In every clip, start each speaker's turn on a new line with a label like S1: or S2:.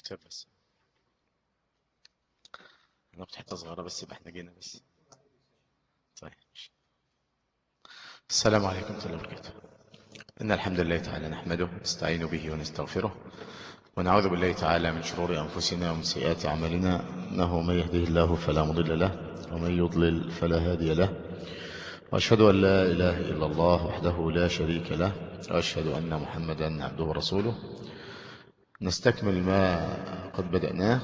S1: كتاب بس. كنت حتة صغيرة بس يبقى إحنا جينا بس. طيب السلام عليكم ورحمة الله وبركاته. إن الحمد لله تعالى نحمده نستعين به ونستغفره ونعوذ بالله تعالى من شرور أنفسنا ومن سيئات أعمالنا. إنه من يهده الله فلا مضل له ومن يضلل فلا هادي له. وأشهد أن لا إله إلا الله وحده لا شريك له. وأشهد أن محمدا عبده ورسوله. نستكمل ما قد بدأناه.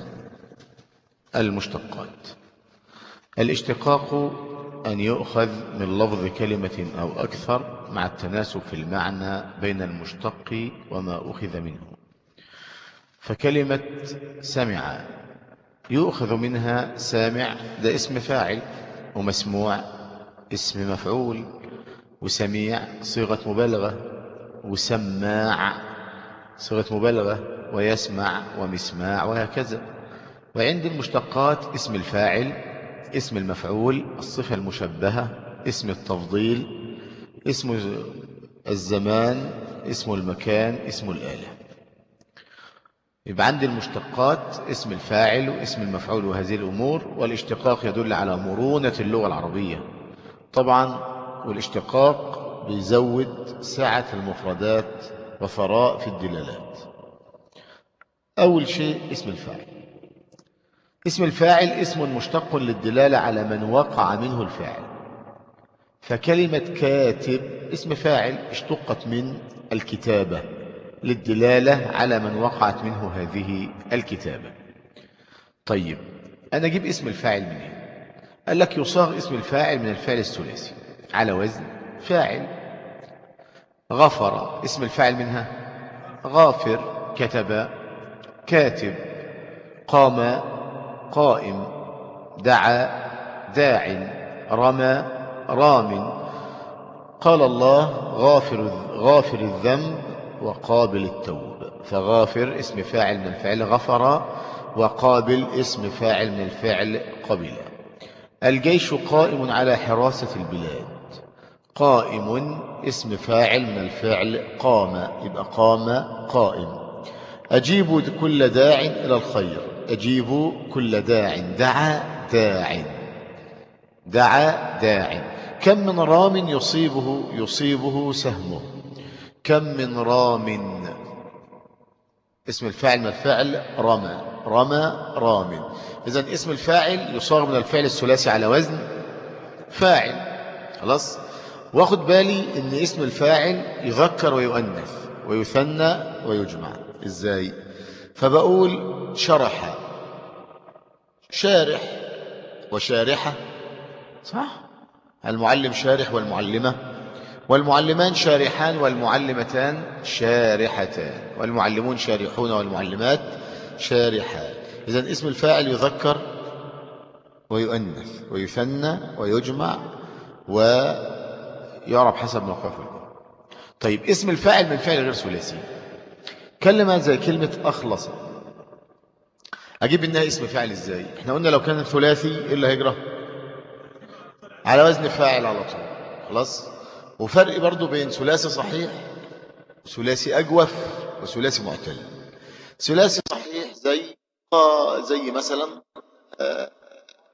S1: المشتقات. الاشتقاق أن يؤخذ من لفظ كلمة أو أكثر مع التناسب في المعنى بين المشتق وما أخذ منه. فكلمة سمع يؤخذ منها سامع ده اسم فاعل ومسموع اسم مفعول وسميع صيغة مبالغة وسماع صيغة مبالغة. ويسمع ومسماع وهكذا. وعند المشتقات اسم الفاعل اسم المفعول الصفة المشبهة اسم التفضيل اسم الزمان اسم المكان اسم الآلة. يبقى عندي المشتقات اسم الفاعل واسم المفعول وهذه الأمور والاشتقاق يدل على مرونة اللغة العربية. طبعا والاشتقاق بيزود سعة المفردات وثراء في الدلالات. أول شيء اسم الفاعل. اسم الفاعل اسم مشتق للدلالة على من وقع منه الفاعل. فكلمة كاتب اسم فاعل اشتقت من الكتابة للدلالة على من وقعت منه هذه الكتابة. طيب أنا أجيب اسم الفاعل منين؟ قال لك يصاغ اسم الفاعل من الفعل الثلاثي. على وزن فاعل. غفر اسم الفاعل منها. غافر كتب كاتب قام قائم دعا داع رمى رام. قال الله غافر غافر الذنب وقابل التوب. فغافر اسم فاعل من الفعل غفر وقابل اسم فاعل من الفعل قبل. الجيش قائم على حراسة البلاد. قائم اسم فاعل من الفعل قام يبقى قام قائم. أجيب كل داع إلى الخير. أجيب كل داع دعا داع. دعا داع. كم من رام يصيبه يصيبه سهمه. كم من رام اسم الفاعل من الفعل رمى. رمى رام. إذا اسم الفاعل يصاغ من الفعل الثلاثي على وزن فاعل. خلاص؟ واخد بالي إن اسم الفاعل يذكر ويؤنث ويثنى ويجمع. إزاي؟ فبقول شرح. شارح وشارحة. صح. المعلم شارح والمعلمة. والمعلمان شارحان والمعلمتان شارحتان. والمعلمون شارحون والمعلمات شارحات إذا اسم الفاعل يذكر ويؤنث ويثنى ويجمع ويعرف حسب موقفه. طيب اسم الفاعل من فعل غير ثلاثي. كلمة زي كلمة أخلص. أجيب إنها اسم فاعل إزاي؟ إحنا قلنا لو كان ثلاثي إيه اللي هيجرى؟ على وزن فاعل على طول. خلاص؟ وفرق برضو بين ثلاثي صحيح وثلاثي أجوف وثلاثي معتل. ثلاثي صحيح زي زي مثلا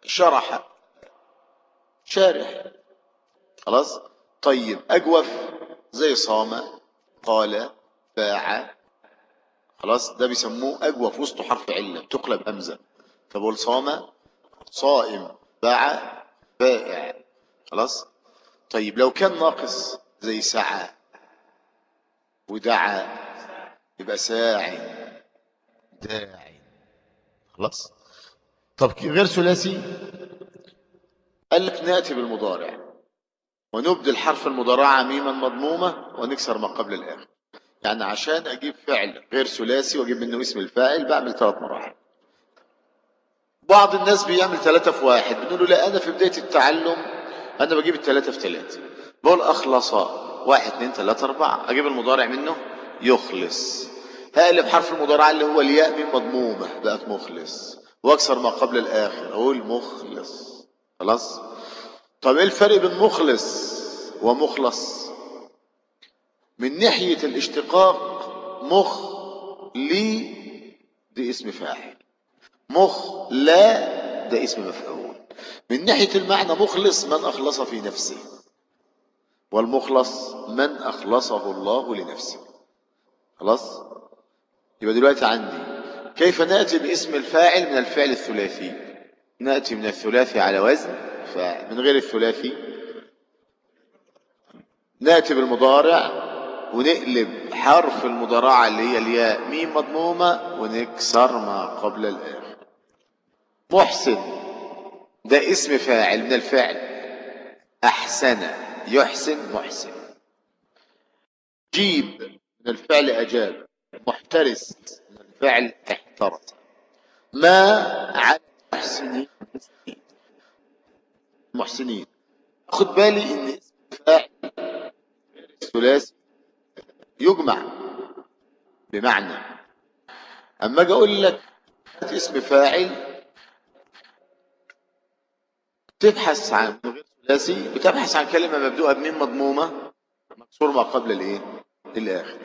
S1: شرح. شارح. خلاص؟ طيب أجوف زي صام قال باع خلاص ده بيسموه أجوف وسطه حرف علة بتقلب همزة. فبقول صام صائم باع بائع. خلاص؟ طيب لو كان ناقص زي سعى ودعا يبقى ساعي داعي خلاص؟ طب غير ثلاثي؟ قال لك نأتي بالمضارع ونبدل حرف المضارعة ميما مضمومة ونكسر ما قبل الآخر. يعني عشان أجيب فعل غير ثلاثي وأجيب منه اسم الفاعل بعمل ثلاث مراحل. بعض الناس بيعمل ثلاثة في واحد بنقول له لا أنا في بداية التعلم أنا بجيب الثلاثة في ثلاثة. بقول أخلص واحد اثنين ثلاثة أربعة أجيب المضارع منه يخلص. هقلب حرف المضارعة اللي هو الياء من مضمومة بقت مخلص. وأكسر ما قبل الآخر أقول مخلص. خلاص؟ طب إيه الفرق بين مخلص ومخلص؟ من ناحية الاشتقاق مخ لي دي اسم فاعل. مخ لا ده اسم مفعول. من ناحية المعنى مخلص من أخلص في نفسه. والمخلص من أخلصه الله لنفسه. خلاص؟ يبقى دلوقتي عندي. كيف نأتي باسم الفاعل من الفعل الثلاثي؟ نأتي من الثلاثي على وزن فاعل من غير الثلاثي. نأتي بالمضارع. ونقلب حرف المضارعة اللي هي الياء ميم مضمومة ونكسر ما قبل الآخر. محسن. ده اسم فاعل من الفعل أحسن. يحسن. محسن. جيب. من الفعل أجاب. محترس. من الفعل احترس ما على المحسنين؟ المحسنين خد بالي إن اسم الفاعل الثلاثي يجمع بمعنى. أما أجي أقول لك اسم فاعل تبحث عن ثلاثي بتبحث عن كلمة مبدوءة بميم مضمومة مكسور ما قبل الإيه؟ الآخر.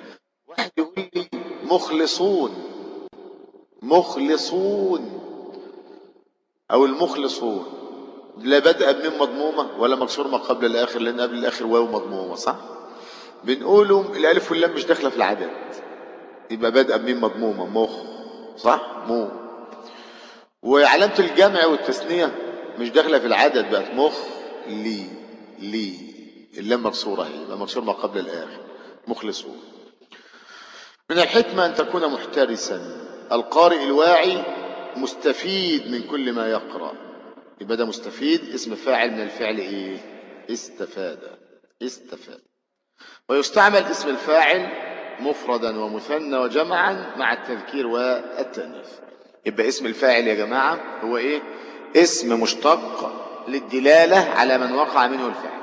S1: واحد يقول لي مخلصون مخلصون أو المخلصون. لا بدأ بميم مضمومة ولا مكسور ما قبل الآخر لأن قبل الآخر واو مضمومة صح؟ بنقولهم الألف واللام مش داخلة في العدد. يبقى بادئه بميم مضمومة مخ صح؟ مو. وعلامه الجمع والتثنية مش داخلة في العدد بقت مخ لي لي. اللام مكسورة أهي يبقى مكسور ما قبل الآخر. مخلصون من الحكمة أن تكون محترسا. القارئ الواعي مستفيد من كل ما يقرأ. يبقى ده مستفيد اسم فاعل من الفعل إيه؟ استفاد. استفاد. ويستعمل اسم الفاعل مفردا ومثنى وجمعا مع التذكير والتأنيث. يبقى اسم الفاعل يا جماعة هو إيه؟ اسم مشتق للدلالة على من وقع منه الفعل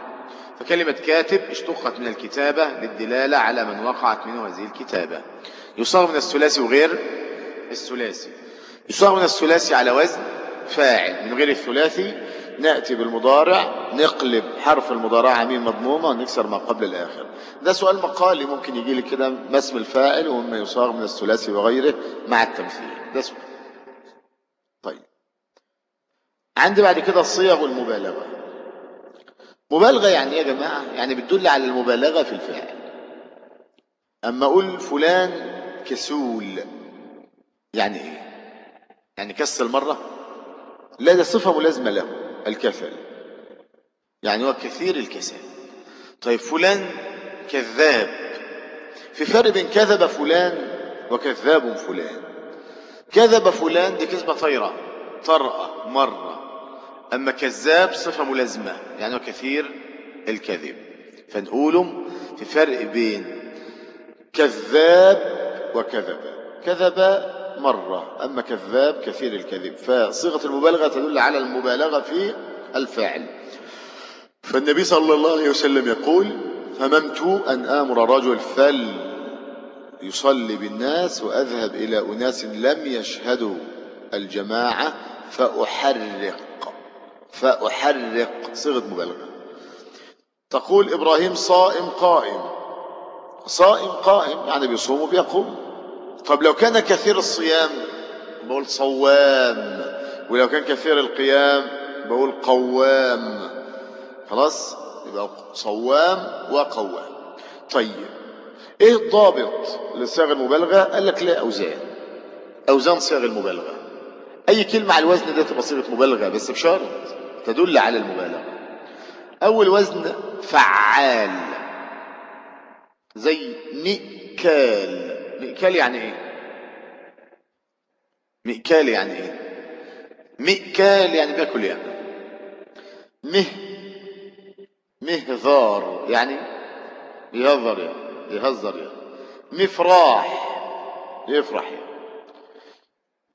S1: فكلمة كاتب اشتقت من الكتابة للدلالة على من وقعت منه هذه الكتابة. يصاغ من الثلاثي وغير الثلاثي. يصاغ من الثلاثي على وزن فاعل من غير الثلاثي نأتي بالمضارع نقلب حرف المضارعة ميم مضمومة ونكسر ما قبل الآخر. ده سؤال مقالي ممكن يجي لي كده ما اسم الفاعل وما يصاغ من الثلاثي وغيره مع التمثيل. ده سؤال. طيب. عندي بعد كده الصيغ والمبالغة. مبالغة يعني إيه يا جماعة؟ يعني بتدل على المبالغة في الفعل. أما أقول فلان كسول يعني إيه؟ يعني كسل مرة؟ لا ده صفة ملازمة له. الكسل يعني هو كثير الكسل. طيب فلان كذاب. في فرق بين كذب فلان وكذاب فلان. كذب فلان دي كذبة طيرة طرأة مرة. أما كذاب صفة ملازمة يعني هو كثير الكذب. فنقولهم في فرق بين كذاب وكذب. كذب مرة. أما كذاب كثير الكذب. فصيغة المبالغة تدل على المبالغة في الفعل. فالنبي صلى الله عليه وسلم يقول هممت أن آمر رجل فل يصلي بالناس وأذهب إلى أناس لم يشهدوا الجماعة فأحرق. فأحرق. صيغة مبالغة. تقول إبراهيم صائم قائم. صائم قائم يعني بيصوم وبيقوم طب لو كان كثير الصيام بقول صوام. ولو كان كثير القيام بقول قوام. خلاص؟ يبقى صوام وقوام. طيب إيه الضابط لصيغ المبالغة؟ قال لك لا أوزان. أوزان صيغ المبالغة. أي كلمة على الوزن ده تبقى صيغه مبالغة بس بشرط تدل على المبالغة. أول وزن فعال زي مئكال مئكال يعني إيه؟ مئكال يعني إيه؟ مئكال يعني بياكل يعني مه مهذار يعني يهذر يعني يهزر يعني. مفراح يفرح يعني.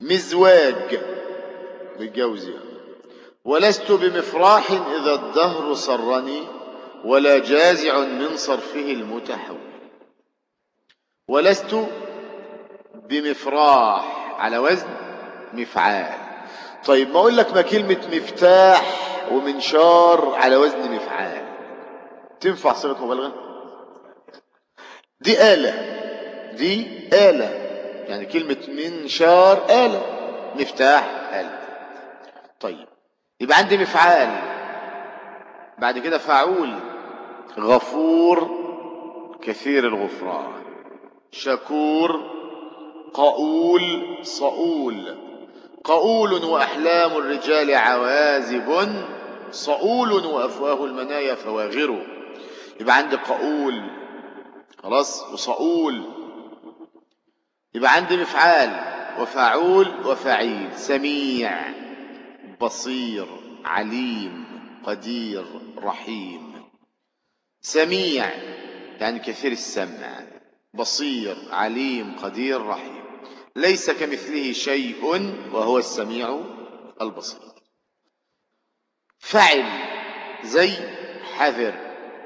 S1: مزواج بيتجوز يعني. ولست بمفراح إذا الدهر سرني ولا جازع من صرفه المتحول. ولست بمفراح على وزن مفعال. طيب ما أقول لك ما كلمة مفتاح ومنشار على وزن مفعال. تنفع صيغة مبالغة دي آلة. دي آلة. يعني كلمة منشار آلة. مفتاح آلة. طيب يبقى عندي مفعال. بعد كده فعول غفور كثير الغفران. شكور قؤول صؤول. قؤول وأحلام الرجال عوازب صؤول وأفواه المنايا فواغر. يبقى عندي قؤول خلاص؟ وصؤول. يبقى عندي مفعال وفعول وفعيل سميع بصير عليم قدير رحيم. سميع يعني كثير السمع. بصير عليم قدير رحيم. ليس كمثله شيء وهو السميع البصير. فعل زي حذر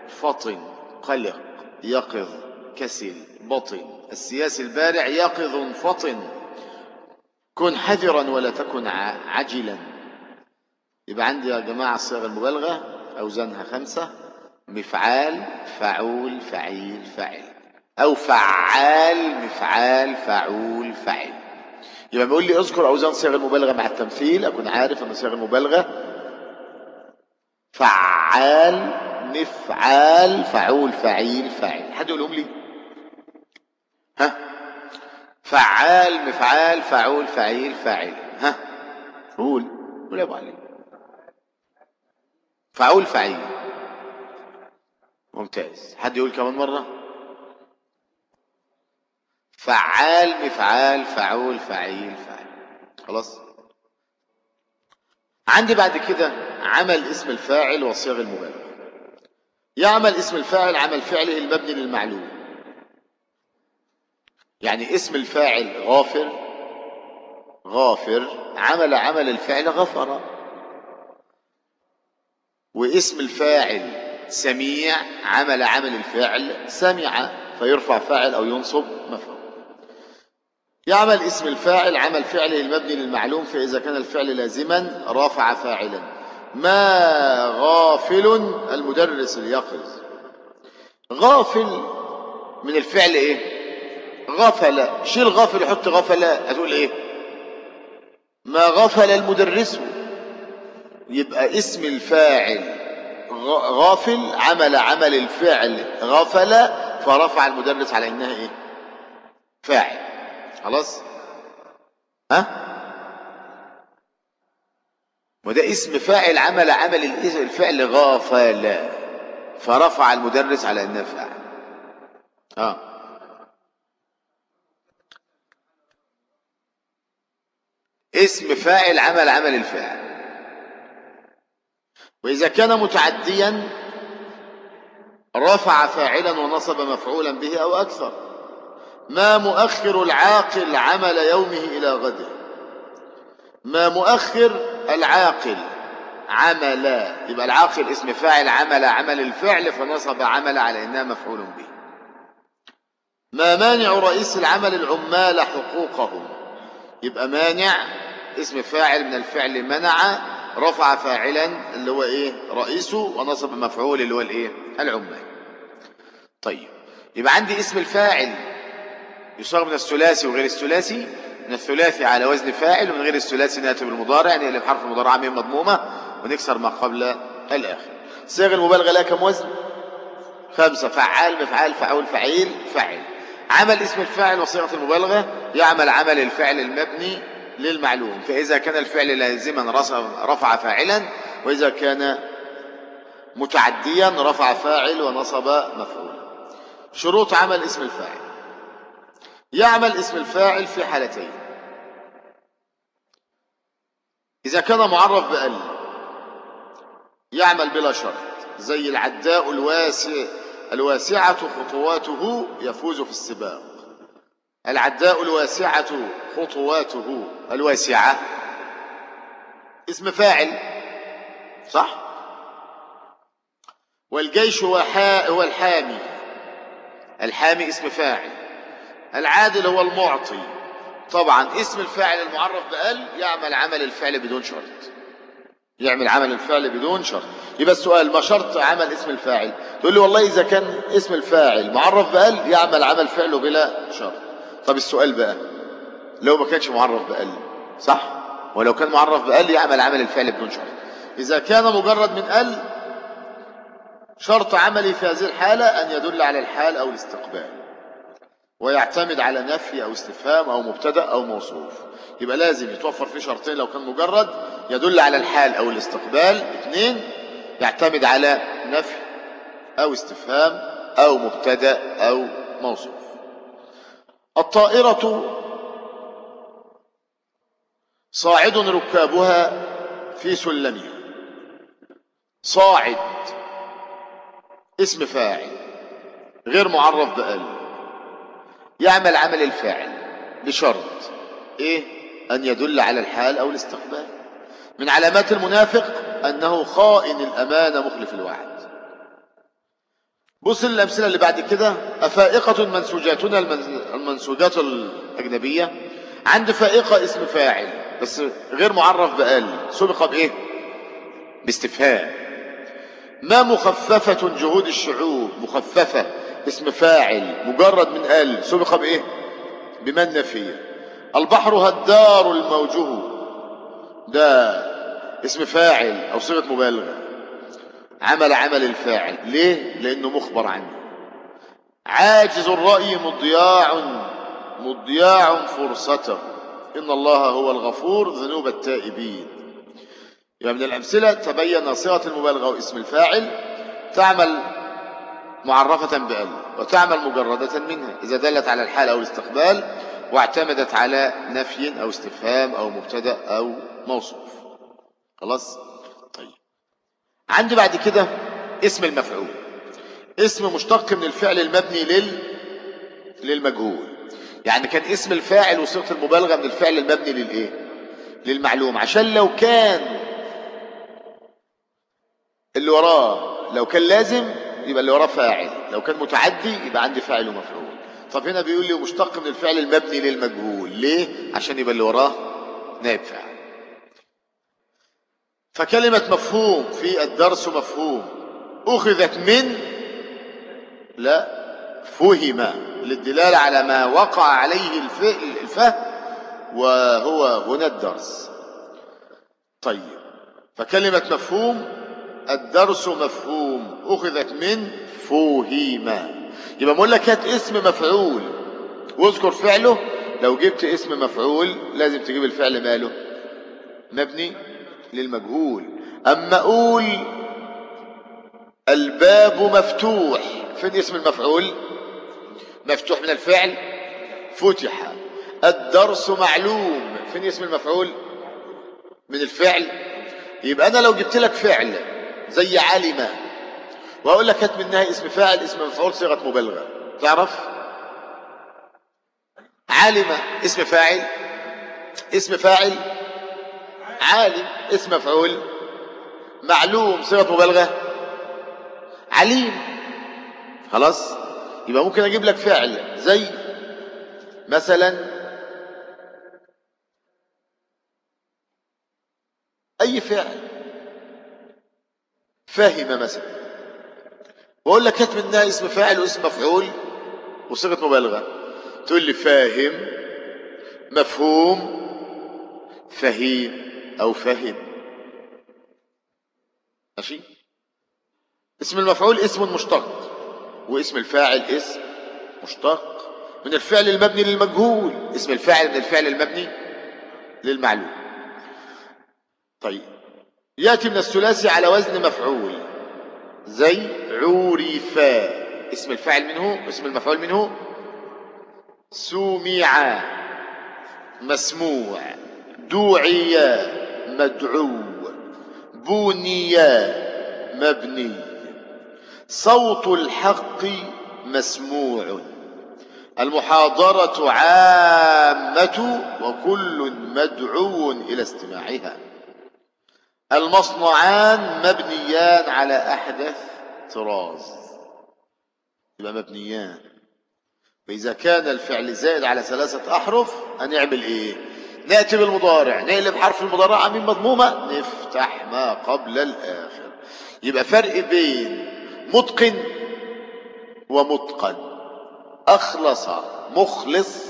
S1: فطن قلق يقظ كسل بطن. السياسي البارع يقظ فطن كن حذرا ولا تكن عجلا. يبقى عندي يا جماعة الصيغة المبالغة. أوزانها خمسة. مفعال فعول فعيل فعل أو فعال مفعال فعول فعل يبقى بيقول لي اذكر أوزان صيغ المبالغة مع التمثيل أكون عارف أن صيغ المبالغة فعال مفعال فعول فعيل فعل حد يقولهم لي؟ ها؟ فعال مفعال فعول فعيل فاعل. ها؟ قول. قول يا أبو علي. فعول فعيل ممتاز. حد يقول كمان مرة؟ فعال مفعال فعول فعيل فعل خلاص؟ عندي بعد كده عمل اسم الفاعل وصيغ المبالغة. يعمل اسم الفاعل عمل فعله المبني للمعلوم. يعني اسم الفاعل غافر غافر عمل عمل الفعل غفر. واسم الفاعل سميع عمل عمل الفعل سمع فيرفع فاعل أو ينصب مفعول. يعمل اسم الفاعل عمل فعله المبني للمعلوم فإذا كان الفعل لازما رافع فاعلا. ما غافل؟ المدرس اليقظ. غافل من الفعل إيه؟ غفل. شيل غافل وحط غفل؟ هتقول إيه؟ ما غفل المدرس. يبقى اسم الفاعل غافل عمل عمل الفعل غفل فرفع المدرس على إنها إيه؟ فاعل. خلاص؟ ها؟ وده اسم فاعل عمل عمل الفعل غافل. فرفع المدرس على إنه فاعل. آه اسم فاعل عمل عمل الفاعل. وإذا كان متعديا رفع فاعلا ونصب مفعولا به أو أكثر. ما مؤخر العاقل عمل يومه إلى غده؟ ما مؤخر العاقل عمل يبقى العاقل اسم فاعل عمل عمل الفعل فنصب عمل على إنها مفعول به. ما مانع رئيس العمل العمال حقوقهم؟ يبقى مانع اسم فاعل من الفعل منع رفع فاعلا اللي هو إيه؟ رئيسه ونصب مفعول اللي هو الإيه؟ العمال. طيب يبقى عندي اسم الفاعل يصاغ من الثلاثي وغير الثلاثي من الثلاثي على وزن فاعل ومن غير الثلاثي نأتي بالمضارع يعني اللي بحرف المضارع ميم مضمومة ونكسر ما قبل الآخر. صيغ المبالغة لها كم وزن خمسة فعال مفعال فعول فعيل فاعل. عمل اسم الفاعل وصيغة المبالغة يعمل عمل الفعل المبني للمعلوم. فإذا كان الفعل لازما رفع فاعلا وإذا كان متعديا رفع فاعل ونصب مفعول شروط عمل اسم الفاعل. يعمل اسم الفاعل في حالتين. إذا كان معرف بأل يعمل بلا شرط زي العداء الواسع الواسعة خطواته يفوز في السباق. العداء الواسعة خطواته الواسعة. اسم فاعل صح؟ والجيش هو, الحامي. الحامي اسم فاعل. العادل هو المعطي. طبعا اسم الفاعل المعرف بأل يعمل عمل الفعل بدون شرط. يعمل عمل الفعل بدون شرط. يبقى السؤال ما شرط عمل اسم الفاعل؟ تقول لي والله إذا كان اسم الفاعل معرف بأل يعمل عمل فعله بلا شرط. طب السؤال بقى لو ما كانش معرف بأل صح؟ ولو كان معرف بأل يعمل عمل الفعل بدون شرط. إذا كان مجرد من أل شرط عملي في هذه الحالة أن يدل على الحال أو الاستقبال. ويعتمد على نفي أو استفهام أو مبتدأ أو موصوف. يبقى لازم يتوفر فيه شرطين لو كان مجرد يدل على الحال أو الاستقبال. اثنين يعتمد على نفي أو استفهام أو مبتدأ أو موصوف. الطائرة صاعد ركابها في سلمها صاعد اسم فاعل غير معرف بأل يعمل عمل الفاعل بشرط إيه؟ أن يدل على الحال أو الاستقبال. من علامات المنافق أنه خائن الامانه مخلف الوعد. بص الامثله اللي بعد كده. أفائقة منسوجاتنا المنسوجات الأجنبية. عند فائقة اسم فاعل بس غير معرف بآل سبق بإيه؟ باستفهام. ما مخففة جهود الشعوب؟ مخففة. اسم فاعل مجرد من ال سبق بإيه؟ بمن نفيه البحر هدار الموجه ده اسم فاعل أو صيغة مبالغة. عمل عمل الفاعل. ليه؟ لأنه مخبر عنه. عاجز الرأي مضياع مضياع فرصته. إن الله هو الغفور ذنوب التائبين. يبقى من الأمثلة تبين صيغة المبالغة واسم الفاعل. تعمل معرفة بأل وتعمل مجردة منها إذا دلت على الحال أو الاستقبال واعتمدت على نفي أو استفهام أو مبتدأ أو موصوف. خلاص؟ طيب. عندي بعد كده اسم المفعول. اسم مشتق من الفعل المبني لل للمجهول. يعني كان اسم الفاعل وصيغة المبالغة من الفعل المبني للإيه؟ للمعلوم. عشان لو كان اللي وراه لو كان لازم يبقى اللي وراه فاعل. لو كان متعدي يبقى عندي فاعل ومفعول. طب هنا بيقول لي مشتق من الفعل المبني للمجهول. ليه؟ عشان يبقى اللي وراه نائب فاعل. فكلمة مفهوم في الدرس مفهوم. أخذت من؟ لا. فهم للدلالة على ما وقع عليه الفهم وهو هنا الدرس. طيب. فكلمة مفهوم الدرس مفهوم. أخذت من فوهيما يبقى بقول لك هات اسم مفعول. واذكر فعله. لو جبت اسم مفعول لازم تجيب الفعل ماله. مبني للمجهول. أما أقول الباب مفتوح. فين اسم المفعول؟ مفتوح من الفعل؟ فتح. الدرس معلوم. فين اسم المفعول؟ من الفعل. يبقى أنا لو جبت لك فعل زي علم. وأقول لك هات منها اسم فاعل اسم مفعول صيغة مبالغة. تعرف؟ علم اسم فاعل اسم فاعل عالم اسم مفعول معلوم صيغة مبالغة عليم. خلاص؟ يبقى ممكن أجيب لك فعل زي مثلا أي فعل فهم مثلا. واقول لك هات منها اسم فاعل واسم مفعول وصيغة مبالغة. تقول لي فاهم مفهوم فهيم أو فهم. ماشي؟ اسم المفعول اسم مشتق واسم الفاعل اسم مشتق. من الفعل المبني للمجهول اسم الفاعل من الفعل المبني للمعلوم طيب. يأتي من الثلاثي على وزن مفعول. زي عورفا اسم الفاعل منه اسم المفعول منه. سمع. مسموع. دعي. مدعو. بني. مبني. صوت الحق مسموع. المحاضرة عامة وكل مدعو إلى استماعها. المصنعان مبنيان على أحدث طراز. يبقى مبنيان. فإذا كان الفعل زائد على ثلاثة أحرف هنعمل إيه؟ نأتي بالمضارع. نقلب حرف المضارعة من مضمومة نفتح ما قبل الآخر. يبقى فرق بين متقن ومتقن. أخلص مخلص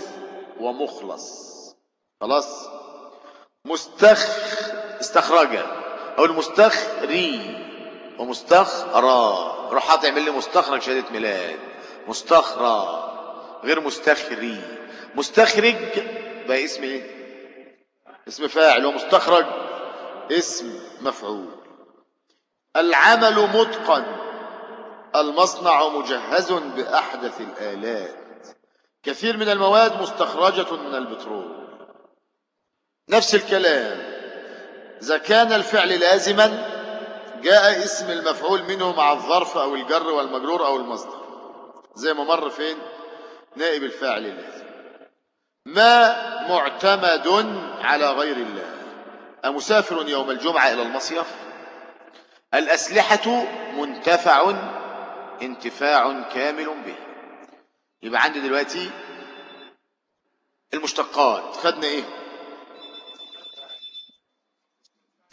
S1: ومخلص. خلاص؟ مستخ استخرج. أو المستخري ومستخرى. روح حاطط يعمل لي مستخرج شهادة ميلاد. مستخرى غير مستخري. مستخرج بقى اسم إيه؟ اسم فاعل. ومستخرج اسم مفعول. العمل متقن المصنع مجهز بأحدث الآلات. كثير من المواد مستخرجة من البترول. نفس الكلام. إذا كان الفعل لازما جاء اسم المفعول منه مع الظرف أو الجر والمجرور أو المصدر. زي ما مر فين؟ نائب الفاعل اللازم. ما معتمد على غير الله؟ أمسافر يوم الجمعة إلى المصيف؟ الأسلحة منتفع انتفاع كامل به. يبقى عندي دلوقتي المشتقات. خدنا إيه؟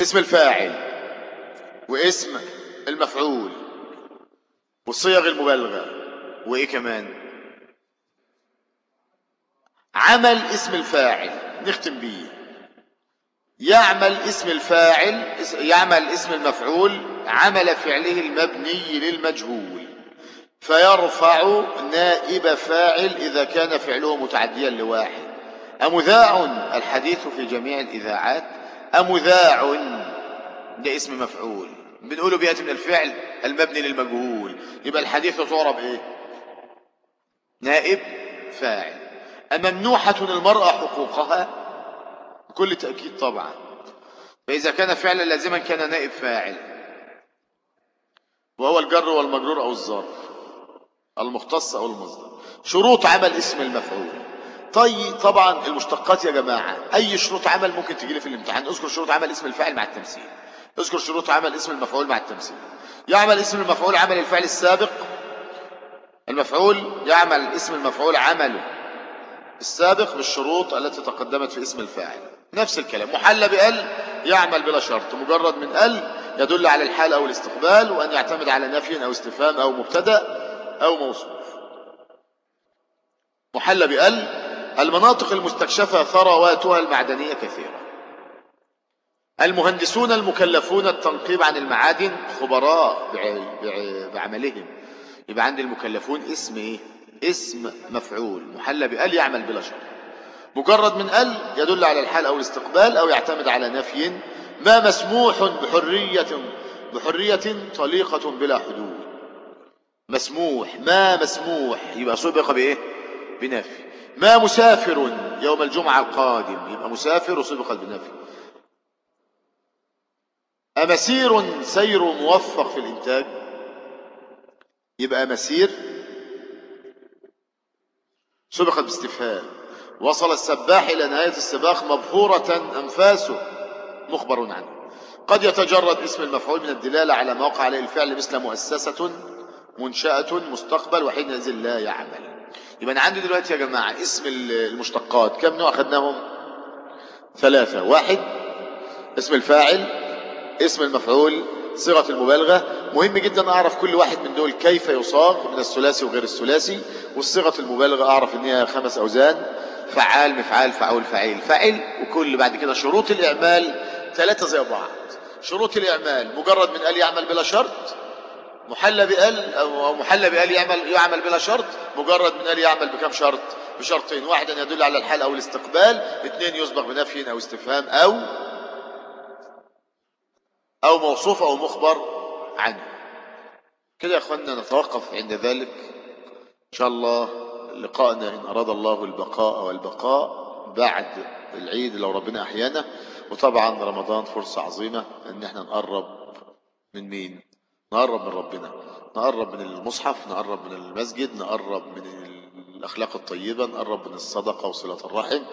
S1: اسم الفاعل واسم المفعول وصيغ المبالغة وإيه كمان؟ عمل اسم الفاعل نختم بيه. يعمل اسم الفاعل يعمل اسم المفعول عمل فعله المبني للمجهول. فيرفع نائب فاعل إذا كان فعله متعديا لواحد. أمذاع الحديث في جميع الإذاعات أمذاع ده اسم مفعول. بنقوله بيأتي من الفعل المبني للمجهول. يبقى الحديث تعرب إيه نائب فاعل. أممنوحة المرأة حقوقها؟ بكل تأكيد طبعا. فإذا كان فعلا لازما كان نائب فاعل. وهو الجر والمجرور أو الظرف. المختص أو المصدر. شروط عمل اسم المفعول. طيب طبعا المشتقات يا جماعة أي شروط عمل ممكن تجي لي في الامتحان؟ اذكر شروط عمل اسم الفاعل مع التمثيل. اذكر شروط عمل اسم المفعول مع التمثيل. يعمل اسم المفعول عمل الفعل السابق؟ المفعول يعمل اسم المفعول عمله السابق بالشروط التي تقدمت في اسم الفاعل. نفس الكلام محل بأل يعمل بلا شرط مجرد من أل يدل على الحال أو الاستقبال وأن يعتمد على نفي أو استفهام أو مبتدأ أو موصوف. محل بأل المناطق المستكشفة ثرواتها المعدنية كثيرة. المهندسون المكلفون التنقيب عن المعادن خبراء بعملهم. يبقى عند المكلفون اسم إيه؟ اسم مفعول. محل بأل يعمل بلا شرط مجرد من أل يدل على الحال أو الاستقبال أو يعتمد على نفي ما مسموح بحرية بحرية طليقة بلا حدود. مسموح. ما مسموح. يبقى سبق بإيه؟ بنفي. ما مسافر يوم الجمعة القادم. يبقى مسافر وسبقت بنفي أمسير سير موفق في الإنتاج. يبقى مسير سبقت باستفهام وصل السباح إلى نهاية السباق مبهورة أنفاسه. مخبر عنه. قد يتجرد اسم المفعول من الدلالة على ما وقع عليه الفعل مثل مؤسسة منشأة مستقبل وحينئذ لا يعمل. يبقى أنا عندي دلوقتي يا جماعة اسم المشتقات كم نوع أخذناهم ثلاثة واحد اسم الفاعل اسم المفعول صيغة المبالغة. مهم جدا أعرف كل واحد من دول كيف يصاغ من الثلاثي وغير الثلاثي والصيغة المبالغة أعرف إن هي خمس أوزان فعال مفعال فعول فعيل فعل وكل بعد كده شروط الإعمال ثلاثة زي بعض. شروط الإعمال مجرد من قال يعمل بلا شرط محل بقال أو محل بقال يعمل يعمل بلا شرط؟ مجرد من قال يعمل بكم شرط؟ بشرطين واحدا يدل على الحال أو الاستقبال اثنين يسبق بنفي أو استفهام أو أو موصوف أو مخبر عنه. كده يا أخوانا نتوقف عند ذلك. إن شاء الله لقاءنا إن أراد الله البقاء والبقاء بعد العيد لو ربنا أحيانا. وطبعا رمضان فرصة عظيمة إن إحنا نقرب من مين؟ نقرب من ربنا نقرب من المصحف نقرب من المسجد نقرب من الأخلاق الطيبة نقرب من الصدقة وصلة الرحم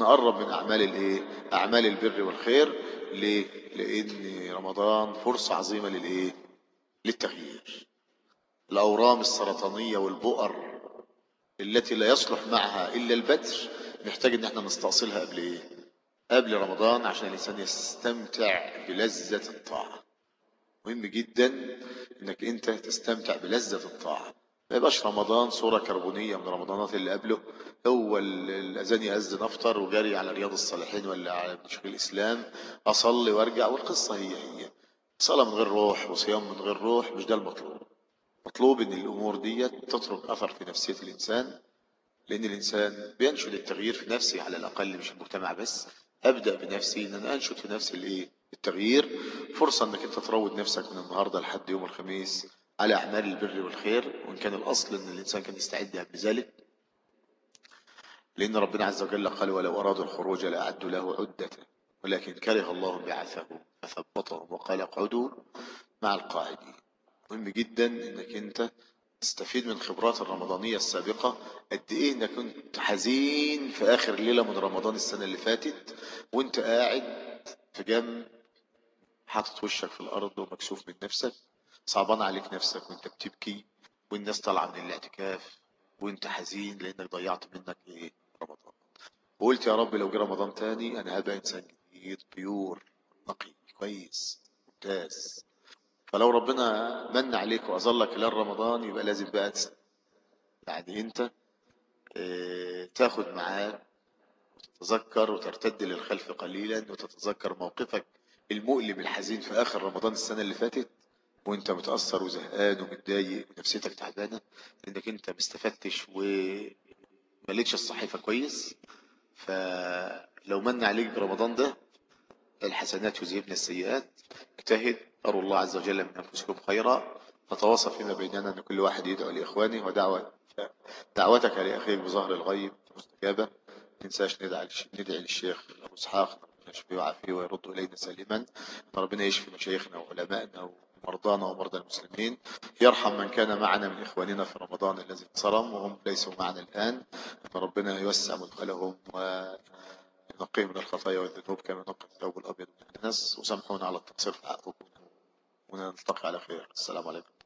S1: نقرب من أعمال الإيه؟ أعمال البر والخير ليه لأن رمضان فرصة عظيمة للإيه؟ للتغيير. الأورام السرطانية والبؤر التي لا يصلح معها إلا البتر نحتاج إن إحنا نستأصلها قبل إيه؟ قبل رمضان عشان الإنسان يستمتع بلذة الطاعة. مهم جدا إنك أنت تستمتع بلذة الطاعة.
S2: يبقاش رمضان صورة كربونية من رمضانات اللي قبله. هو الأذان يأذن أفطر وجري على رياض الصالحين ولا على شيخ الإسلام. أصلي وأرجع والقصة هي هي. صلاة من غير روح وصيام من غير روح مش ده المطلوب. مطلوب إن الأمور دي تترك أثر في نفسية الإنسان لأن الإنسان بينشد التغيير في نفسه على الأقل مش المجتمع بس. أبدأ بنفسي إن أنا أنشد في نفسي الإيه؟ التغيير فرصة إنك أنت تروض نفسك من النهاردة لحد يوم الخميس على أعمال البر والخير وإن كان الأصل إن الإنسان كان يستعد بذلك لأن ربنا عز وجل قال ولو أرادوا الخروج لأعدوا له عدة ولكن كره الله بعثه فثبطهم وقال اقعدوا مع القاعدين مهم جدا إنك أنت تستفيد من خبرات الرمضانية السابقة. قد إيه إنك كنت حزين في آخر ليلة من رمضان السنة اللي فاتت وأنت قاعد في جنب حاطط وشك في الأرض ومكسوف من نفسك. صعبان عليك نفسك وانت بتبكي والناس طالعة من الاعتكاف وانت حزين لأنك ضيعت منك إيه؟ رمضان. وقلت يا رب لو جه رمضان تاني أنا هبقى إنسان جديد بيور نقي كويس ممتاز. فلو ربنا من عليك وأظلك إلى رمضان يبقى لازم بقى يعني أنت آه، تاخد معاه وتتذكر وترتد للخلف قليلا وتتذكر موقفك المؤلم الحزين في آخر رمضان السنة اللي فاتت وأنت متأثر وزهقان ومتضايق ونفسيتك تعبانة لانك أنت مستفدتش ومليتش الصحيفة كويس. فلو من عليك برمضان ده الحسنات يذهبن السيئات. اجتهد أروا الله عز وجل من أنفسكم خيرا فتواصل فيما بيننا أن كل واحد يدعو لإخوانه ودعوة دعوتك لأخيك بظهر الغيب مستجابة ننساش ندعي ندعي للشيخ أبو إسحاق يشفي ويعافيه ويرد إلينا سالما. ربنا يشفي مشايخنا وعلمائنا ومرضانا ومرضى المسلمين. يرحم من كان معنا من إخواننا في رمضان الذي صرم وهم ليسوا معنا الآن. ربنا يوسع مدخلهم ونقيهم من الخطايا والذنوب كما نقي الثوب الأبيض من الناس. وسامحونا على التقصير. في حقكم ونلتقي على خير. السلام عليكم.